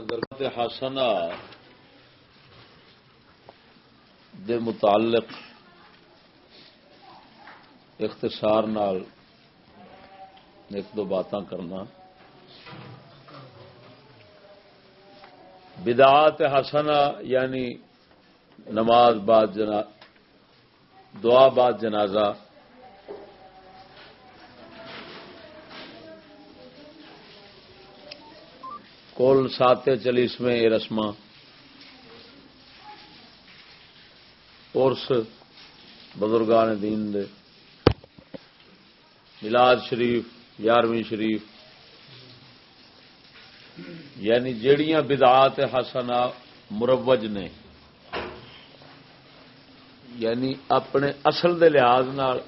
حضرت حسنا دے متعلق اختصار نال ایک دو باتاں کرنا۔ بدعات حسنا یعنی نماز بعد جنا، دعا بعد جنازہ کول ساتے چلیس میں یہ رسم ارس بزرگان دین دے۔ ملاد شریف، یارویں شریف۔ یعنی جیڑیاں بدعات حسنا مروج نے۔ یعنی اپنے اصل دے لحاظ نال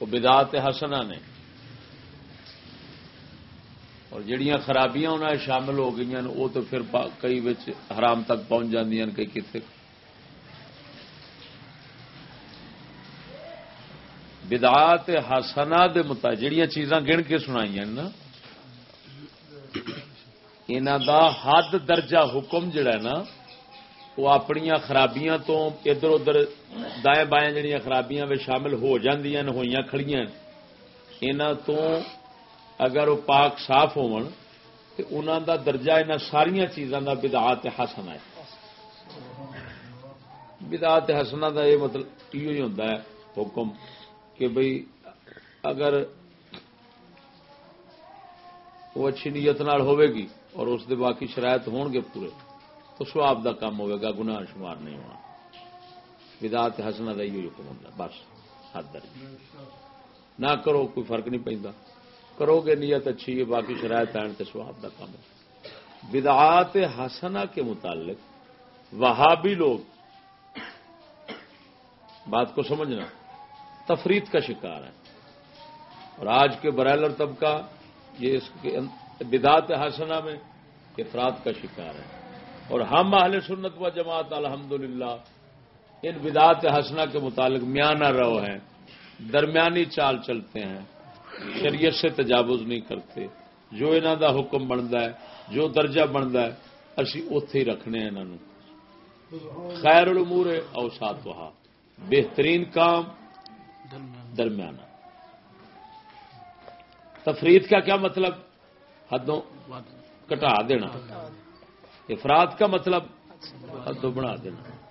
وہ بدعات حسنا نے۔ اور جڑیاں خرابیاں انہیں شامل ہو گئی وہ تو پھر کئی بچ حرام تک پہنچ جاندیاں کئی کتنے بدعات حسنا دے متا جڑیاں چیزاں گن کے سنائی نا انہوں دا حد درجہ حکم جڑا ہے نا وہ اپنی خرابیاں تو ادھر ادھر دائیں بائیں جڑیاں خرابیاں میں شامل ہو جاندیاں ہوئی کھڑیاں انہوں تو اگر وہ پاک صاف ہون تو انہوں دا درجہ ان ساریا چیزوں کا بدعات حسنا ہے۔ بدعات حسنا دا یہ مطلب یہ ہوتا ہے، حکم کہ بھئی اگر وہ اچھی نیت نال ہوے گی اور اس دے باقی شرائط ہون گے پورے، تو سواب دا کام ہوئے گا، گناہ شمار نہیں ہونا۔ بدعات حسنا دا یہ حکم ہوتا بس، حد درج نہ کرو، کوئی فرق نہیں پہنتا کرو گے نیت اچھی ہے، باقی شرائط آن کے سواب کا کام ہے بدعات حسنا کے متعلق وہابی لوگ بات کو سمجھنا تفرید کا شکار ہے اور آج کے برائلر طبقہ یہ اس کے بدعات حسنا میں افراد کا شکار ہے اور ہم اہل سنت و جماعت، الحمدللہ، ان بدعات حسنا کے متعلق میانہ رو ہیں۔ درمیانی چال چلتے ہیں۔ شریعت سے تجاوز نہیں کرتے۔ جو انہوں دا حکم بنتا ہے، جو درجہ بنتا ہے، اسی اتے ہی رکھنے ہیں انہوں خیر الامور اوسات وہاں بہترین کام درمیانہ۔ تفرید کا کیا مطلب؟ حدوں کٹا دینا۔ افراد کا مطلب حدوں بنا دینا۔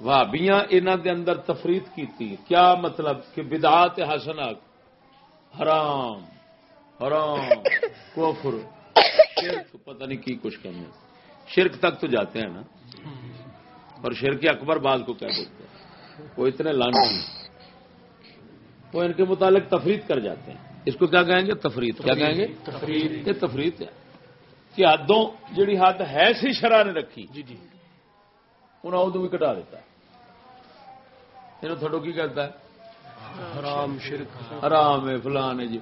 وابیاں انہوں دے اندر تفرید کی کیا مطلب کہ بدعات حسنا حرام حرام کوفر شرک پتہ نہیں کی کچھ کرنے شرک تک تو جاتے ہیں نا۔ اور شرک اکبر بعض کو کہہ دیتے ہیں۔ وہ اتنے لانچ وہ ان کے متعلق تفرید کر جاتے ہیں۔ اس کو کیا کہیں گے؟ تفرید۔ کیا کہیں گے؟ تفرید۔ یہ تفرید ہے۔ کہ حدوں جڑی حد ہے سی شرح نے رکھی۔ جی جی۔ انہیں ادو بھی کٹا دیتا ہے۔ یہ تھوڑو کی کرتا ہے؟ حرام شرک۔ حرام ہے فلان ہے جی۔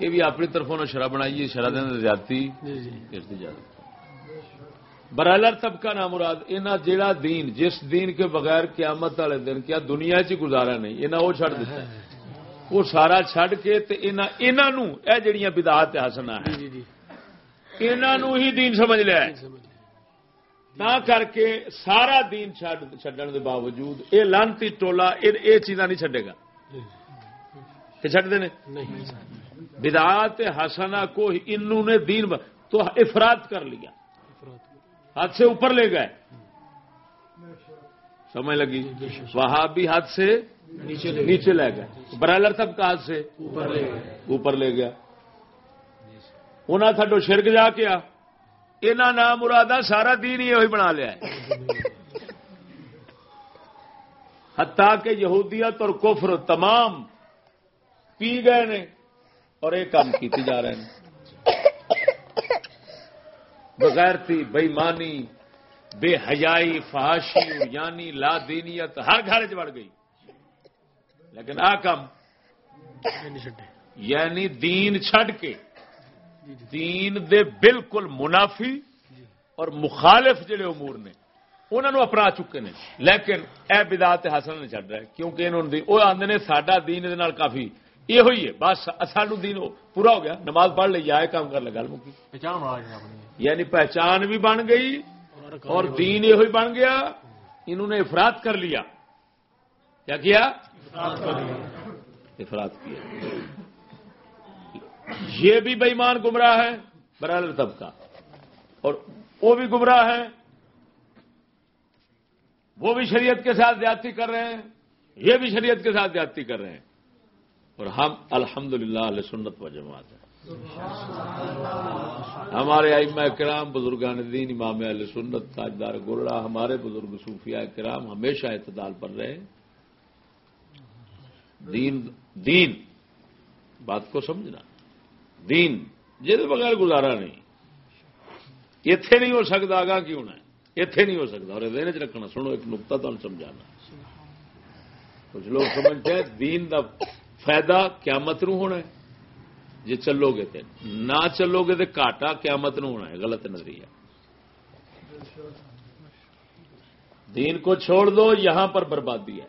یہ بھی اپنی طرفوں شرح بنائی شرح دن زیادتی برالر طبقہ نام مراد انہیں جیڑا دین جس دین کے بغیر قیامت والے دن کیا دنیا چ گزارا نہیں انہیں وہ چڑ دیتا ہے۔ وہ سارا چڈ کے انہوں یہ جڑیاں بدعات حسنا ہے انہوں ہی دین سمجھ لیا۔ نہ کر کے سارا دین چڈن کے باوجود یہ لانتی ٹولا یہ چیزاں نہیں چڈے گا کہ چڈتے ہیں بدعات حسنا کو انہوں نے دین تو افراد کر لیا ہاتھ سے اوپر لے گئے سمجھ لگی وہاں بھی ہاتھ سے نیچے لے گئے برائلر سب کا ہاتھ سے اوپر لے گیا انہیں تھڈو شرک جا کے آ یہاں نام مرادہ سارا دین ہی بنا لیا ہتا کہ یہودیت اور کفر تمام پی گئے نے اور یہ کام کیتے جا رہے ہیں۔ بغیرتی بےمانی، بے حیائی، فحاشی یعنی لا دینیت، ہر گھر چ بڑھ گئی۔ لیکن آ کم یعنی دین چھڈ کے دین دے بالکل منافی اور مخالف جڑے امور نے انہوں نے اپنا چکے ہیں لیکن اے بدعت حسن نہیں چڑھ رہا کیونکہ انہوں نے وہ آدھے نے سڈا دین دے نال کافی یہ ہوئی ہے۔ بس سانو دین پورا ہو گیا نماز پڑھ لی آئے کام کر لگا مکی۔ یعنی پہچان بھی بن گئی اور دین یہ بن گیا۔ انہوں نے افراد کر لیا۔ کیا کیا؟ افراد کیا۔ یہ بھی بےمان گمراہ ہے برادر طبقہ اور وہ بھی گمراہ ہے وہ بھی شریعت کے ساتھ زیادتی کر رہے ہیں۔ یہ بھی شریعت کے ساتھ زیادتی کر رہے ہیں۔ اور ہم الحمد للہ علیہ سنت و جماعت ہیں۔ ہمارے ائمہ کرام، بزرگان دین، امام علیہ سنت، تاجدار گرڑا، ہمارے بزرگ صوفیاء کرام ہمیشہ اعتدال پر رہے دین دین، بات کو سمجھنا۔ دین جی بغیر گزارا نہیں۔ اتے نہیں ہو سکتا آگاہ کیوں نہ اتے نہیں ہو سکتا اور دین چ رکھنا، سنو ایک نقطہ تمہیں سمجھانا۔ کچھ لوگ سمجھتے ہیں دین دا فائدہ قیامت نو ہونا ہے جی چلو گے تے۔ نہ چلو گے تو کاٹا قیامت نو ہونا ہے، غلط نظریہ۔ دین کو چھوڑ دو، یہاں پر بربادی ہے۔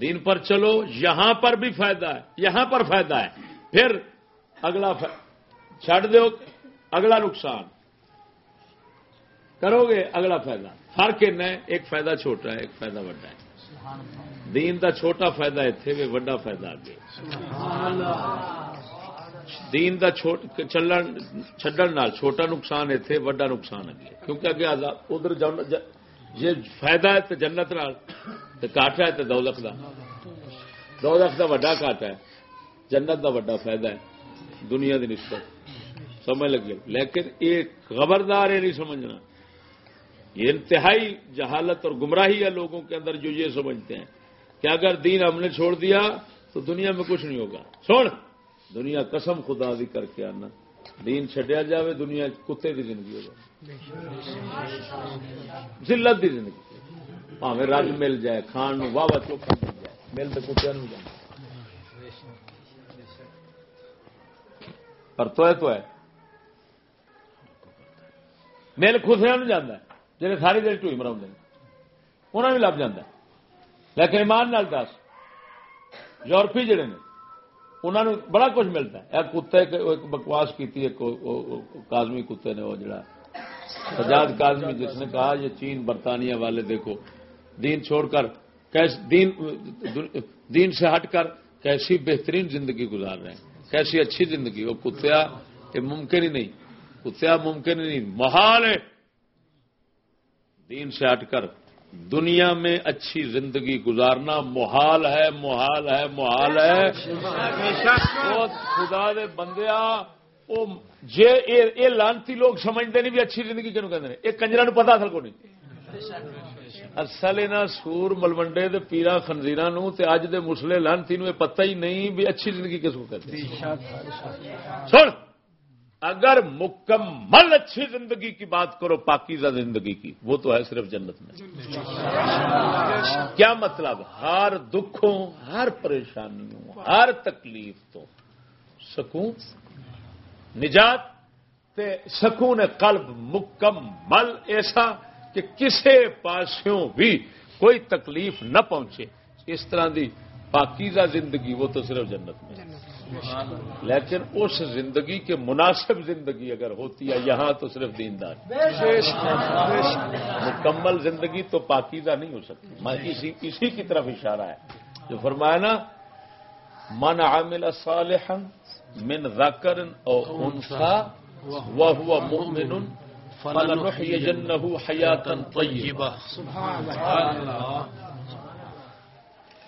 دین پر چلو، یہاں پر بھی فائدہ ہے، یہاں پر فائدہ ہے۔ پھر اگلا چھڑ دو اگلا نقصان۔ کرو گے اگلا فائدہ۔ فرق ایک فائدہ چھوٹا ہے، ایک فائدہ بڑا ہے۔ دین دا چھوٹا فائدہ اتنے وڈا فائدہ آگے دین دا چلن چڈن چھوٹا نقصان اتنے وڈا نقصان اگے۔ کیونکہ اگے ادھر جی فائدہ ہے تو جنت نال کاٹا ہے تو دو لکھ کا دو لکھ کا وڈا کاٹا ہے، جنت دا وڈا فائدہ ہے۔ دنیا کی نسبت۔ سمجھ لگے لیکن یہ خبردار ہے نہیں سمجھنا۔ یہ انتہائی جہالت اور گمراہی ہے لوگوں کے اندر جو یہ سمجھتے ہیں کہ اگر دین ہم نے چھوڑ دیا تو دنیا میں کچھ نہیں ہوگا۔ چھوڑ دنیا قسم خدا دی کر کے آنا۔ دین چڈیا جائے دنیا کتے کی زندگی ہوگا ذلت کی زندگی۔ پاوے رج مل جائے، کھان واہ واہ چوکھا مل جائے۔ مل تو کتیا نہیں جائے۔ پر تو ہے تو ہے مل خسیا نہیں جانا جی ساری دیر ٹوئی مرا انہیں بھی لب جاتا لیکن ایمان نال دس یورپی جڑے نے انہوں نے بڑا کچھ ملتا ہے۔ ایک کتے، ایک بکواس کی کازمی کتے نے وہ جڑا۔ سجاد کازمی جس نے کہا، یہ چین برطانیہ والے دیکھو، دین چھوڑ کر دین دین سے ہٹ کر کیسی بہترین زندگی گزار رہے ہیں، کیسی اچھی زندگی۔ وہ کتیا، یہ ممکن ہی نہیں۔ کتیا ممکن نہیں۔ محال ہے۔ دین سے ہٹ کر دنیا میں اچھی زندگی گزارنا محال ہے محال ہے محال ہے۔ خدا دے بندیا یہ لانتی لوگ سمجھتے نہیں بھی اچھی زندگی کیوں کہ یہ کنجرا پتا اصل کو نہیں۔ اصل یہاں سور ملوڈے کے پیرا خنزیر اج دے مسلے لانتی نو پتہ ہی نہیں بھی اچھی زندگی کس کو کہتے سن۔ اگر مکمل اچھی زندگی کی بات کرو، پاکیزہ زندگی کی، وہ تو ہے صرف جنت میں۔ کیا مطلب؟ ہر دکھوں، ہر پریشانیوں، ہر تکلیف تو سکون، نجات، تے سکون قلب مکمل ایسا کہ کسی پاسوں بھی کوئی تکلیف نہ پہنچے۔ اس طرح دی پاکیزہ زندگی وہ تو صرف جنت میں۔ لیکن اس زندگی کے مناسب زندگی اگر ہوتی ہے، یہاں تو صرف دیندار۔ مکمل زندگی تو پاکیزہ نہیں ہو سکتی۔ میں اسی اسی کی طرف اشارہ ہے۔ جو فرمایا نا، من عامل صالحا من ذکر او انسا وهو مؤمن فلنحيينه حياتا طيبه سبحان اللہ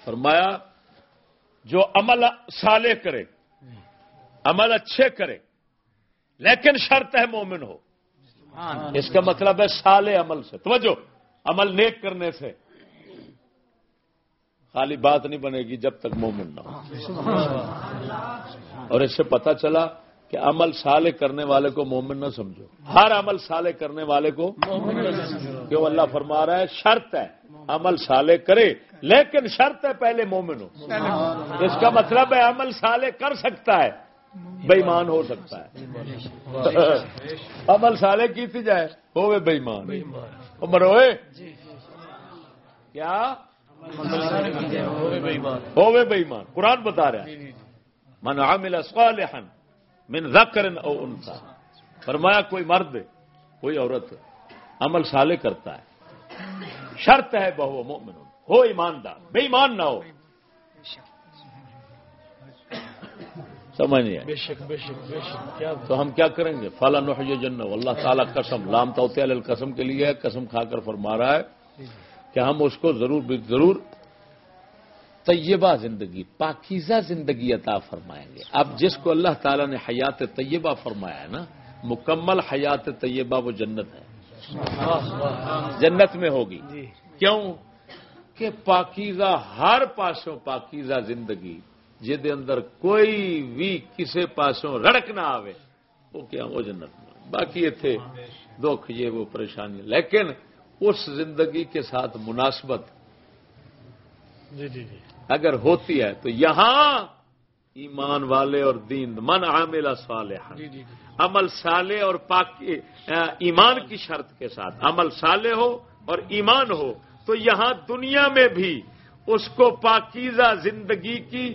فرمایا، جو عمل صالح کرے عمل اچھے کرے لیکن شرط ہے مومن ہو۔ اس کا مطلب ہے سالے عمل سے۔ توجہ عمل نیک کرنے سے۔ خالی بات نہیں بنے گی جب تک مومن نہ ہو۔ اور اس سے پتا چلا کہ عمل سالے کرنے والے کو مومن نہ سمجھو۔ ہر عمل سالے کرنے والے کو کیوں اللہ فرما رہا ہے؟ شرط ہے عمل سالے کرے لیکن شرط ہے پہلے مومن ہو۔ اس کا مطلب ہے عمل سالے کر سکتا ہے۔ بےمان ہو سکتا ہے۔ عمل سالے کی تھی جائے ہوئے بےمان مروئے کیا؟ ہوئے بےمان قرآن بتا رہا ہے۔ من عامل صالحا من ذکر او انثى فرمایا کوئی مرد کوئی عورت عمل صالح کرتا ہے۔ شرط ہے بہو مومن ہو۔ ایماندار بے ایمان نہ ہو۔ سمجھ نہیں ہے تو ہم کیا کریں گے؟ فلاں جن اللہ تعالیٰ قسم لام توتے قسم کے لیے قسم کھا کر فرما رہا ہے کہ ہم اس کو ضرور ضرور طیبہ زندگی پاکیزہ زندگی عطا فرمائیں گے۔ اب جس کو اللہ تعالیٰ نے حیات طیبہ فرمایا ہے نا مکمل حیات طیبہ وہ جنت ہے۔ جنت میں ہوگی۔ جی۔ کیوں؟ کہ پاکیزہ ہر پاسوں پاکیزہ زندگی جہد اندر کوئی بھی کسی پاسوں رڑک نہ آوے وہ کیا وہ جنت میں باقی اتنے دکھ یہ وہ پریشانی لیکن اس زندگی کے ساتھ مناسبت جی جی جی۔ اگر ہوتی ہے تو یہاں ایمان والے اور دین من عامل صالح جی، جی، جی۔ عمل صالح اور پاکی ایمان کی شرط کے ساتھ۔ عمل صالح ہو اور ایمان ہو تو یہاں دنیا میں بھی اس کو پاکیزہ زندگی کی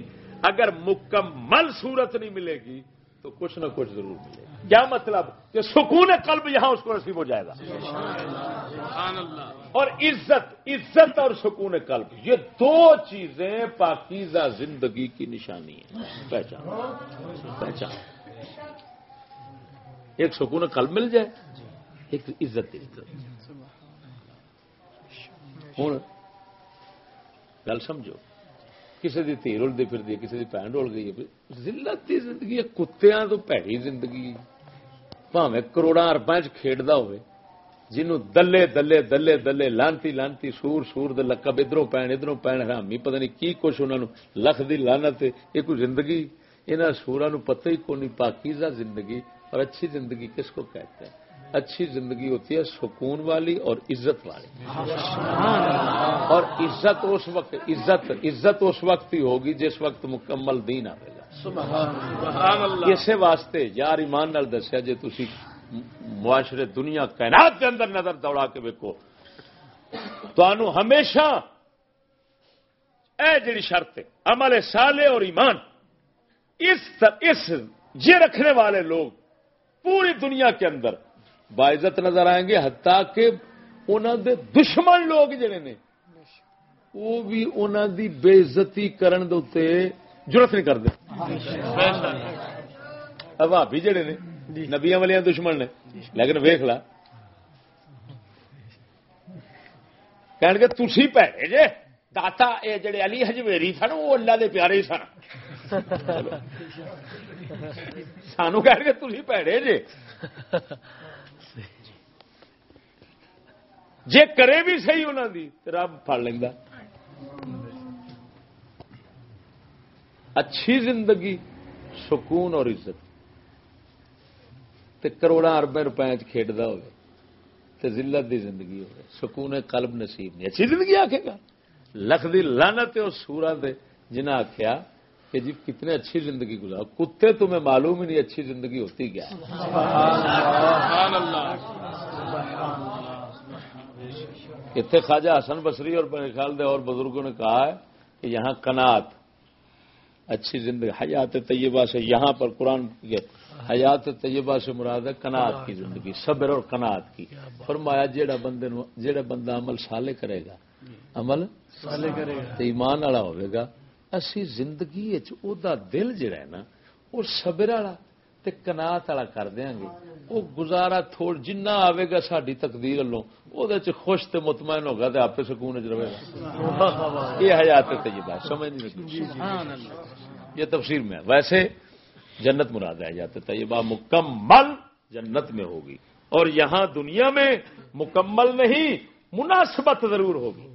اگر مکمل صورت نہیں ملے گی تو کچھ نہ کچھ ضرور ملے گا کیا مطلب؟ کہ سکون قلب یہاں اس کو نصیب ہو جائے گا۔ اور عزت عزت اور سکون قلب، یہ دو چیزیں پاکیزہ زندگی کی نشانی ہے پہچان۔ پہچان۔ ایک سکون قلب مل جائے، ایک عزت ہوں، گل سمجھو۔ کسی کی تھی رلتی پھر کسی کی بھن رول گئی ضلعت کی زندگی کتیا تو پیڑی زندگی پاوے کروڑا اربا چیڈا ہو جنوں دلے دلے دلے دلے لانتی لانتی سور سور دے لقب ادھروں پین ادھروں پین حرامی پتہ نہیں کی کچھ انہوں لکھ دی لانت یہ کوئی زندگی؟ انہوں سورا نو پتہ ہی کونی، پاکیزہ زندگی، اور اچھی زندگی کس کو کہتے ہیں؟ اچھی زندگی ہوتی ہے سکون والی اور عزت والی۔ اور عزت اس وقت عزت عزت اس وقت ہی ہوگی جس وقت مکمل دین آئے گا اسی واسطے یار ایمان نال دسیا جی تھی معاشرے دنیا کائنات کے اندر نظر دوڑا کے ویکو تو ہمیشہ اے جڑی شرط عمل سالے اور ایمان اس اس یہ رکھنے والے لوگ پوری دنیا کے اندر باعزت نظر آئیں گے، حتیٰ کہ انہوں دے دشمن لوگ جڑے نے، وہ بھی انہوں دی بےزتی کرن دے ضرورت نہیں کرتے۔ بھابی جڑے نے نبیا والے دشمن نے۔ لیکن ویخ لا۔ کہ تھی پیڑے جے داتا یہ جڑے علی ہجویری سن، وہ اللہ دے پیارے ہی سن۔ سانو کہ تھی پیڑے جے جے کرے بھی صحیح انہوں دی رب پڑ لینا اچھی زندگی، سکون اور عزت۔ تے کروڑا اربے روپئے کھیڈتا تے ذلت دی زندگی ہو سکون قلب نصیب نہیں اچھی زندگی آکھے گا۔ لکھ دی لانت اور سورا دے جنہیں آخیا کہ جی کتنے اچھی زندگی گزار کتے تمہیں معلوم ہی نہیں اچھی زندگی ہوتی کیا۔ اتنے خواجہ حسن بصری اور میرے خیال دے اور بزرگوں نے کہا ہے کہ یہاں کنات اچھی زندگی حیات طیبہ سے یہاں پر قرآن حیات طیبہ سے مراد ہے کنات کی زندگی صبر اور کنات کی۔ فرمایا جیڑا بندے جیڑا بندہ عمل سالے کرے گا عمل سالے کرے گا۔ تو ایمان والا ہوئے گا اسی زندگی او دا دل جڑا ہے نا وہ صبر والا تے کنات والا کر دیا گے۔ وہ گزارا تھوڑ جنہ آئے گا ساری تقدیر والوں وہ خوش تے مطمئن ہوگا تے آپ سکون چ رہے گا۔ یہ حیات طیبہ سمجھ نہیں لگی۔ یہ تفسیر میں ویسے جنت مراد ہے حیات طیبہ مکمل جنت میں ہوگی۔ اور یہاں دنیا میں مکمل نہیں مناسبت ضرور ہوگی۔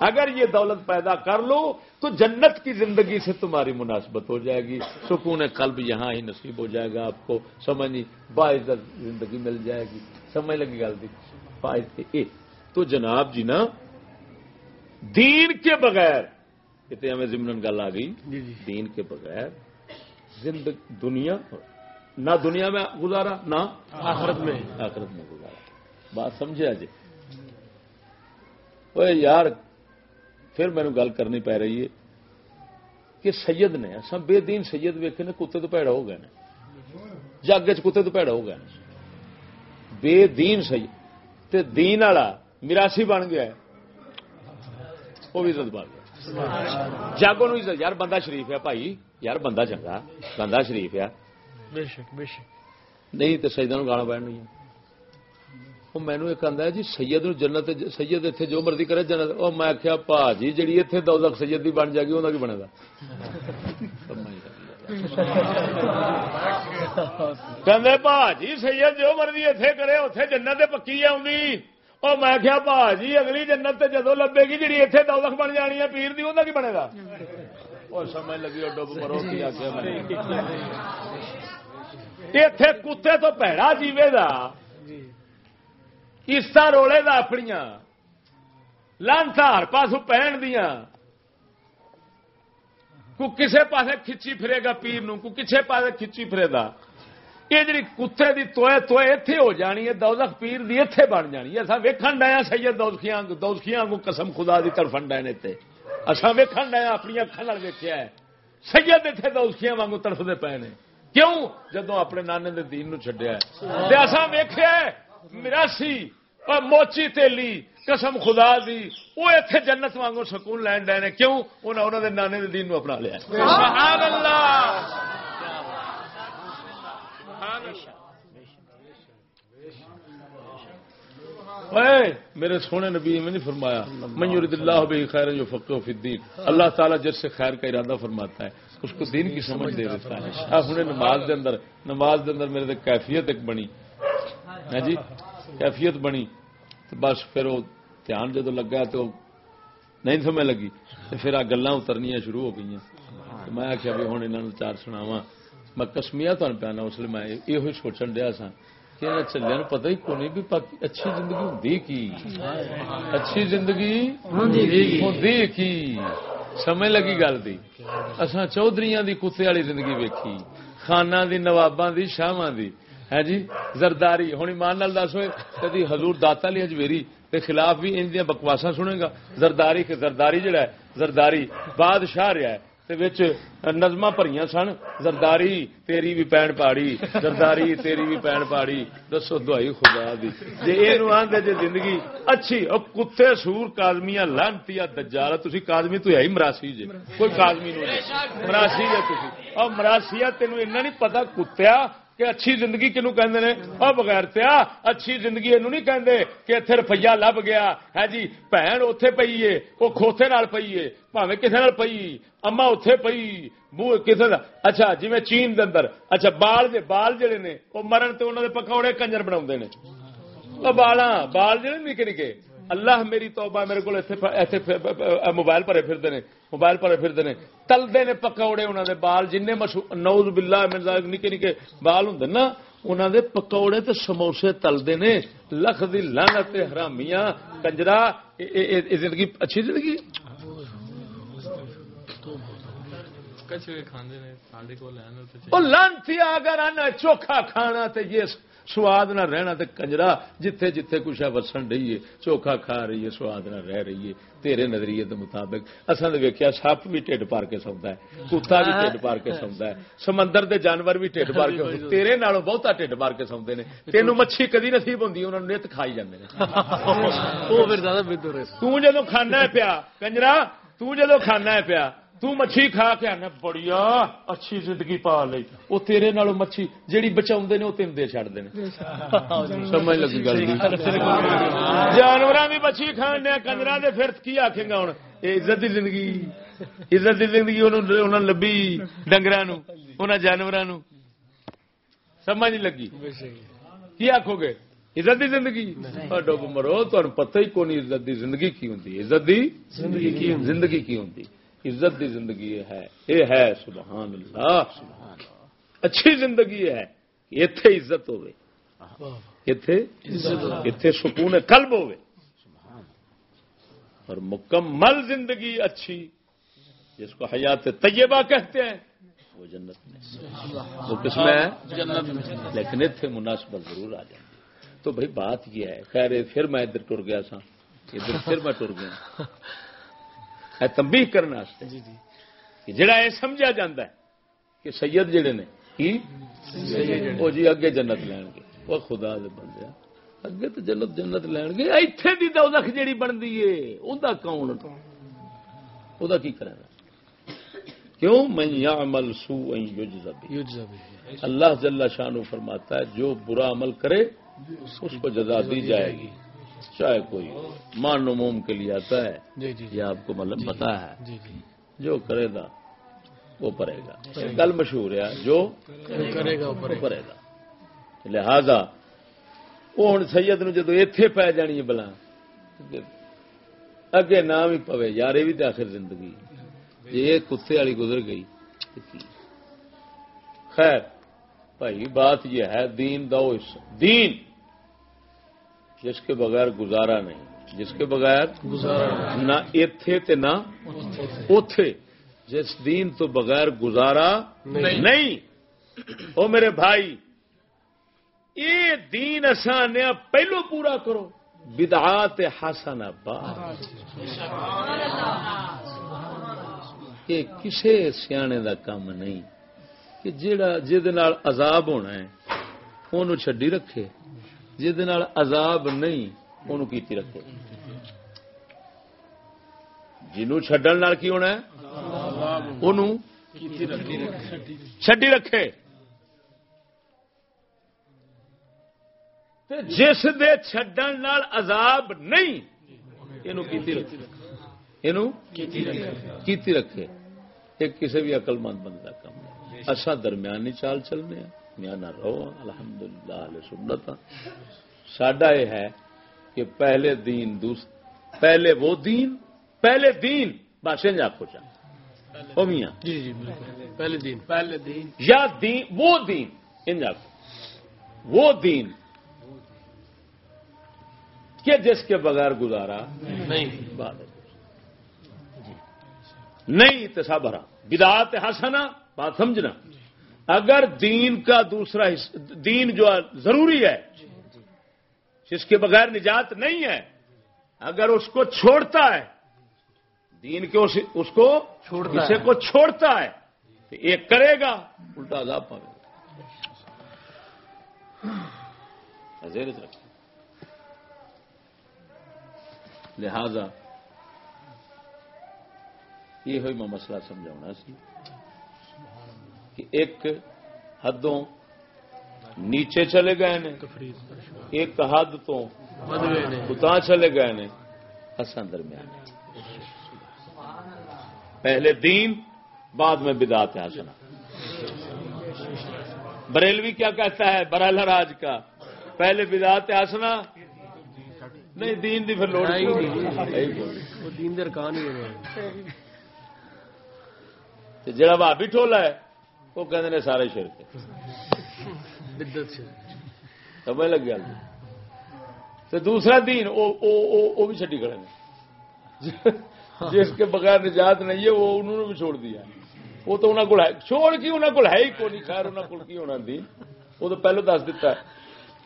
اگر یہ دولت پیدا کر لو تو جنت کی زندگی سے تمہاری مناسبت ہو جائے گی۔ سکون قلب یہاں ہی نصیب ہو جائے گا آپ کو سمجھ باعزت زندگی مل جائے گی۔ سمجھ لگی گل دی؟ تو جناب جی نا دین کے بغیر کتنے ہمیں ضمن گل آ گئی۔ جی، جی۔ دین کے بغیر زندگی دنیا نہ دنیا میں گزارا نہ آخرت میں۔ آخرت میں گزارا۔ بات سمجھے جی یار پھر مینو گل کرنی پی رہی ہے کہ سید نے اصا بے دین سید ویکے نے کتے تو پیڑا ہو گئے جگ چتے تو پیڑا ہو گئے بے دین سید تے دین والا میراسی بن گیا ہے۔ وہ بھی عزت بن گیا۔ جاگو نو عزت یار بندہ شریف ہے بھائی یار بندہ چنگا بندہ شریف ہے۔ بے شک بے شک۔ نہیں تو سجدہ نو گالا پڑ وہ مینو ایک آدھا جی سید نو جنت سید اتنے جو مرضی کرے جنت وہ میں آخیا پا جی جی اتنے دو سید کی بن جائے گی وہ بنے گا کہ پا جی سید جو مرضی اتنے کرے اتنے جنت پکی آؤں اور میں کیا پا جی اگلی جنت جدو لبے گی جی اتنے دو بن جانی ہے پیر کی وہ بنے گا اور سمجھ لگی اور ڈب مرو کی آخیا اتے کتے تو پیڑا جیوے دا کستا رولے دا اپنی لانتا ہر پاس پہن دیا کو کسے پاسے کھچی پھرے گا پیر نو کو کسے پاسے کھچی پھرے گا یہ جی کتے دی توئے توئے اتے ہو جانی ہے دوزخ پیر دی اتے بن جانی ہے اصا ویکن ڈیا سید دوزخیاں دوزخیاں کو قسم خدا دی تڑفن ڈے نے تے اصا ویکن ڈیا اپنی اکھان ویکیا ہے سید اتنے دوزخیاں وانگو تڑفتے پے نے کیوں جدو اپنے نانے دے دین نو چڈیا ہے تے اصا ویخیا مراسی موچی تیلی قسم خدا دی وہ اتنے جنت وانگو سکون لین ڈے کیوں؟ انہوں نے نانے دے دین نو اپنا لیا سبحان اللہ! میرے سونے نبی میں نہیں فرمایا میور اللہ بھائی خیر جو فقو فدین اللہ تعالیٰ جس سے خیر کا ارادہ فرماتا ہے اس کو دین کی سمجھ دے دیتا ہے۔ نماز دے اندر نماز دے اندر میرے کیفیت ایک بنی۔ ہے جی؟ کیفیت بنی تو بس پھر وہ دھیان جدو لگا تو نہیں سمجھ لگی تو پھر آ گلا اترنیا شروع ہو گئی میں آخیا بھی ہوں یہاں چار سناوا میں کسمیا تمہیں پیانا اس لیے میں یہ سوچن دیا سا کہ چلے پتا ہی کون بھی اچھی زندگی ہوں کی۔ اچھی زندگی کی۔ سمجھ لگی گل دی۔ اصا چودھری دی کتے والی زندگی ویکھی۔ خانہ دی نواباں دی شاہاں دی۔ ہے جی؟ زرداری ہوں ایمان نال دس ہوئے۔ کدی حضور داتا لی ہجویری کے خلاف بھی ان دیا بکواسا سنے گا۔ زرداری کے زرداری جڑا ہے، زرداری بادشاہ رہا ہے۔ نظم پری سن۔ زرداری، تیری بھی پین پاڑی زرداری، تیری بھی پین پاڑی دسو دوائی خدا دی۔ جی یہ آدھے جی زندگی اچھی اور کتے سور کادمیا لانتی دجال۔ تھی کادمی تو ہے ہی مراسی جی کوئی کادمی نہیں۔ مراسی ہے تھی اور مراسی تینوں ایسا نہیں پتا کتیا کہ اچھی زندگی کنو کہ اور بغیر تیا، اچھی زندگی نہیں کہندے کہ اتنے روپیہ لب گیا۔ ہے جی بھن اتے پی ہے وہ کھوتے پی ہے پاوے کسی پی اما اتے پی منہ کسی اچھا جی میں چین دے اچھا بال دے بال جڑے نے وہ مرن تو انہوں نے پکوڑے کنجر بنا بالا بال جڑے نکے نکے۔ اللہ میری توبہ میرے کو موبائل پرے پھرتے ہیں موبائل پرے پھرتے ہیں تلتے نے پکوڑے انہوں نے بال جن نوز بلا نکے نکے بال ہوں نا انہوں نے پکوڑے تے سموسے تلتے نے۔ لکھ دی لانت حرامیاں۔ کنجرا زندگی اچھی زندگی؟ لانتی اگر چوکھا کھانا تے یہ سواد نہ رہنا تے کنجرا جتھے جتھے کچھ وسن رہی ہے چوکھا کھا رہی ہے سواد نہ رہ رہی ہے تیرے نظریے کے مطابق۔ اصل ویکیا سپ بھی ٹھڈ پار کے سوندا ہے کتا بھی ٹھڈ پار کے سوندا ہے سمندر دے جانور بھی ٹھڈ پار کے تیرے نالوں بہتا ٹھڈ پار کے سوندے نے تینوں مچھی کدی نصیب ہوندی انہاں نوں نت کھائی جاندے نے۔ او پھر زیادہ بدر ہے۔ تو جدوں کھانا ہے پیا کنجرا تو جدوں کھانا ہے پیا تو مچھی کھا کے آنا بڑیا اچھی زندگی پا لی وہ تیرے نال مچھی جیڑی بچا نے وہ تین دے چڑھتے ہیں سمجھ لگی گل جانور بھی مچھی کھانے کنجرا دے پھر کی آخے گا ہوں عزت دی زندگی عزت دی زندگی انہوں لبی ڈنگر جانور سمجھ نہیں لگی। کی آخو گے? عزت دی زندگی? ڈب مرو تمہیں پتہ ہی کون عزت دی زندگی کی ہوں عزت دی زندگی کی ہوں عزت دی زندگی ہے۔ یہ ہے سبحان اللہ۔ سبحان اچھی زندگی ہے اتے عزت ہوے اتے سکون قلب ہوے اور مکمل زندگی اچھی جس کو حیات طیبہ کہتے ہیں وہ جنت میں۔ وہ کس میں ہے جنت میں۔ لیکن اتنے مناسبت ضرور آ جائیں تو بھائی بات یہ ہے خیر پھر میں ادھر ٹر گیا سا ادھر پھر میں ٹر گیا۔ تمبی کرنے جی جی۔ کہ جڑا یہ سمجھا جاتا ہے کہ سید جڑے نے وہ جی اگے جنت لین گے۔ وہ خدا دے بندے اگے تو جنت جنت لین گے۔ ایتھے دی دوزخ جیڑی بندی ہے اوندا کون؟ او کی کرے گا کیوں؟ من یعمل سوءا یجزا به اللہ جل شانو فرماتا ہے جو برا عمل کرے اس کو جزا دی جائے گی۔ چاہے کوئی مان نموم کے لیے آتا ہے جی جی یہ آپ کو مطلب پتا ہے۔ جی جی۔ جو کرے گا وہ پڑے گا۔ گل مشہور ہے جو کرے گا وہ پڑے گا۔ لہذا وہ ہوں سید نو جدو اتے پی جانی ہے بلا اگے نہ بھی پوے یار یہ بھی تو آخر زندگی۔ جی یہ کتے والی گزر گئی؟ خیر بھائی بات یہ ہے دین دو اس دین! جس کے بغیر گزارا نہیں جس کے بغیر گزارا نہ اتے تے نہ جس دین تو بغیر گزارا نہیں۔ او میرے بھائی یہ دین آسان پہلو پورا کرو۔ بدعات حسن یہ کسے سیانے دا کام نہیں کہ جیڑا جہد عذاب ہونا ہے انہوں چھڈی رکھے۔ جہد عذاب نہیں انہوں کیتی رکھے جنوں چھڈن نال کی ہونا ہے؟ انہوں چھڈی رکھے۔ جس دے چھڈن نال عذاب نہیں اینو کیتی رکھے۔ اینو کیتی رکھے۔ ایک کسی بھی عقل مند بندہ کم ہے اصا درمیانی چال چلنے ہیں میاں نہ رہو۔ الحمدللہ علیہ سنت۔ ساڈا یہ ہے کہ پہلے دین دوس پہلے وہ دین پہلے دین۔ بس انج آخو چاہ او میاں؟ جی جی بالکل۔ پہلے دن پہلے دن یا دین وہ دین۔ انج آخو وہ دین۔ کہ جس کے بغیر گزارا۔ نہیں۔ بات نہیں تصاب بھرا بدعات حسنا بات سمجھنا۔ اگر دین کا دوسرا دین جو ضروری ہے جس کے بغیر نجات نہیں ہے اگر اس کو چھوڑتا ہے دین کے اس, اس کو چھوڑتا اسے۔ کو چھوڑتا ہے تو ایک کرے گا الٹا عذاب پائے گا۔ لہذا یہ ہوئی میں مسئلہ سمجھاؤنا سی ایک حدوں نیچے چلے گئے نے ایک حد تو اتنا چلے گئے نے حسن درمیان پہلے دین بعد میں بدعت حسنا بریلوی کیا کہتا ہے؟ برال راج کا۔ پہلے بدعت حسنا نہیں دین دی پھر لوڑ ہے۔ ہے دین ہے۔ جڑا بھابی ٹولا ہے وہ کہتے ہیں سارے شرک سمجھ لگ گیا جی دوسرا دین او بھی چھٹی کھڑے ہیں جس کے بغیر نجات نہیں ہے وہ انہوں نے بھی چھوڑ دیا۔ وہ تو انہوں کو چھوڑ کی انہوں کو ہے ہی کو نہیں؟ خیر انہوں کو کی ہونا دین وہ تو پہلو دس دیتا ہے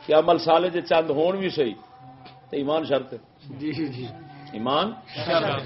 کہ عمل سالے جے چند ہون بھی صحیح تو ایمان شرط ہے۔ جی جی ایمان اللہ